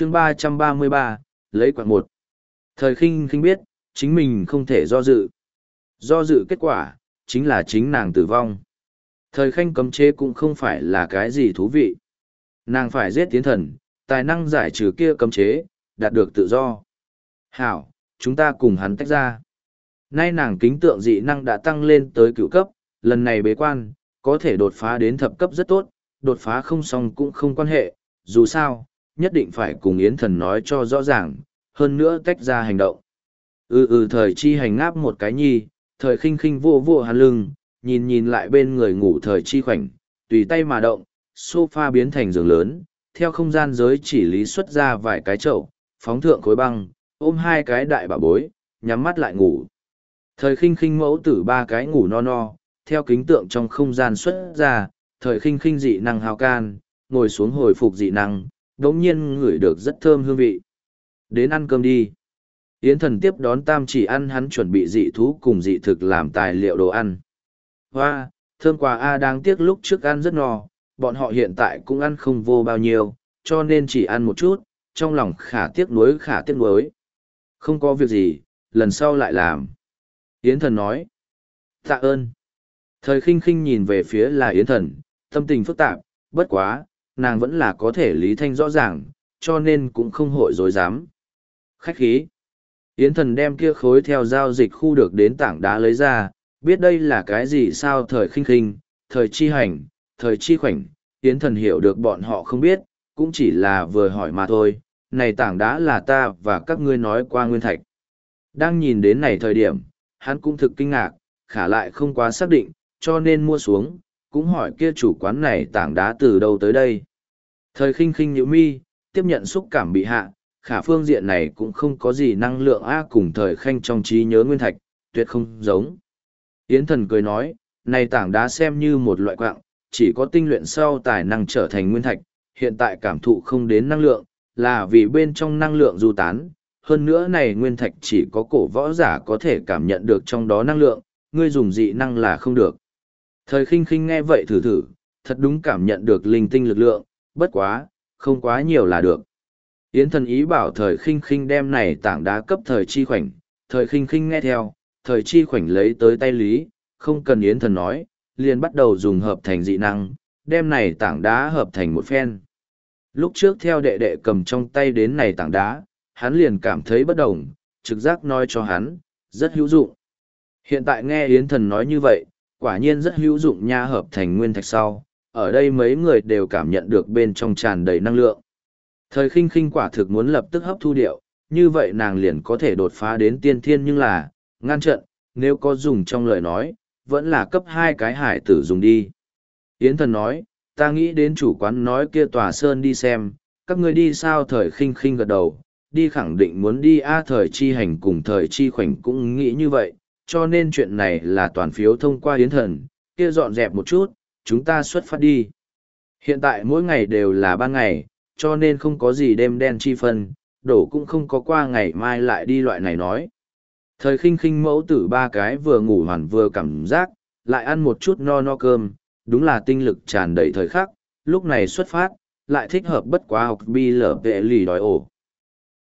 chương ba trăm ba mươi ba, lấy quạt một. Thời khinh khinh biết, chính mình không thể do dự. Do dự kết quả, chính là chính nàng tử vong. Thời khanh cấm chế cũng không phải là cái gì thú vị. Nàng phải giết tiến thần, tài năng giải trừ kia cấm chế, đạt được tự do. Hảo, chúng ta cùng hắn tách ra. Nay nàng kính tượng dị năng đã tăng lên tới cựu cấp, lần này bế quan, có thể đột phá đến thập cấp rất tốt, đột phá không xong cũng không quan hệ, dù sao nhất định phải cùng Yến Thần nói cho rõ ràng, hơn nữa tách ra hành động. Ừ ừ thời chi hành ngáp một cái nhi, thời khinh khinh vô vô hàn lưng, nhìn nhìn lại bên người ngủ thời chi khoảnh, tùy tay mà động, sofa biến thành giường lớn, theo không gian giới chỉ lý xuất ra vài cái chậu, phóng thượng khối băng, ôm hai cái đại bà bối, nhắm mắt lại ngủ. Thời khinh khinh mẫu tử ba cái ngủ no no, theo kính tượng trong không gian xuất ra, thời khinh khinh dị năng hào can, ngồi xuống hồi phục dị năng, đống nhiên ngửi được rất thơm hương vị. Đến ăn cơm đi. Yến thần tiếp đón tam chỉ ăn hắn chuẩn bị dị thú cùng dị thực làm tài liệu đồ ăn. Hoa, thơm quà A đang tiếc lúc trước ăn rất no, bọn họ hiện tại cũng ăn không vô bao nhiêu, cho nên chỉ ăn một chút, trong lòng khả tiếc nuối khả tiếc nuối. Không có việc gì, lần sau lại làm. Yến thần nói. Tạ ơn. Thời khinh khinh nhìn về phía là Yến thần, tâm tình phức tạp, bất quá, nàng vẫn là có thể lý thanh rõ ràng, cho nên cũng không hội dối dám. Khách khí. Yến thần đem kia khối theo giao dịch khu được đến tảng đá lấy ra, biết đây là cái gì sao thời khinh khinh, thời chi hành, thời chi khoảnh, Yến thần hiểu được bọn họ không biết, cũng chỉ là vừa hỏi mà thôi, này tảng đá là ta và các ngươi nói qua nguyên thạch. Đang nhìn đến này thời điểm, hắn cũng thực kinh ngạc, khả lại không quá xác định, cho nên mua xuống, cũng hỏi kia chủ quán này tảng đá từ đâu tới đây. Thời khinh khinh nhữ mi, tiếp nhận xúc cảm bị hạ, khả phương diện này cũng không có gì năng lượng A cùng thời khanh trong trí nhớ nguyên thạch, tuyệt không giống. Yến thần cười nói, này tảng đá xem như một loại quạng, chỉ có tinh luyện sau tài năng trở thành nguyên thạch, hiện tại cảm thụ không đến năng lượng, là vì bên trong năng lượng du tán. Hơn nữa này nguyên thạch chỉ có cổ võ giả có thể cảm nhận được trong đó năng lượng, ngươi dùng dị năng là không được. Thời khinh khinh nghe vậy thử thử, thật đúng cảm nhận được linh tinh lực lượng, bất quá, không quá nhiều là được. Yến thần ý bảo thời khinh khinh đem này tảng đá cấp thời chi khoảnh, thời khinh khinh nghe theo, thời chi khoảnh lấy tới tay lý, không cần Yến thần nói, liền bắt đầu dùng hợp thành dị năng, đem này tảng đá hợp thành một phen. Lúc trước theo đệ đệ cầm trong tay đến này tảng đá, hắn liền cảm thấy bất đồng, trực giác nói cho hắn, rất hữu dụng. Hiện tại nghe Yến thần nói như vậy, quả nhiên rất hữu dụng nha hợp thành nguyên thạch sau, ở đây mấy người đều cảm nhận được bên trong tràn đầy năng lượng. Thời khinh khinh quả thực muốn lập tức hấp thu điệu, như vậy nàng liền có thể đột phá đến tiên thiên nhưng là, ngăn trận, nếu có dùng trong lời nói, vẫn là cấp hai cái hải tử dùng đi. Yến thần nói, ta nghĩ đến chủ quán nói kia tòa sơn đi xem, các ngươi đi sao thời khinh khinh gật đầu, đi khẳng định muốn đi a thời chi hành cùng thời chi khoảnh cũng nghĩ như vậy, cho nên chuyện này là toàn phiếu thông qua Yến thần, kia dọn dẹp một chút, chúng ta xuất phát đi. Hiện tại mỗi ngày đều là ban ngày, cho nên không có gì đêm đen chi phân, đổ cũng không có qua ngày mai lại đi loại này nói. Thời khinh khinh mẫu tử ba cái vừa ngủ hoàn vừa cảm giác, lại ăn một chút no no cơm, đúng là tinh lực tràn đầy thời khắc, lúc này xuất phát, lại thích hợp bất quá học bi lở vệ lì đói ổ.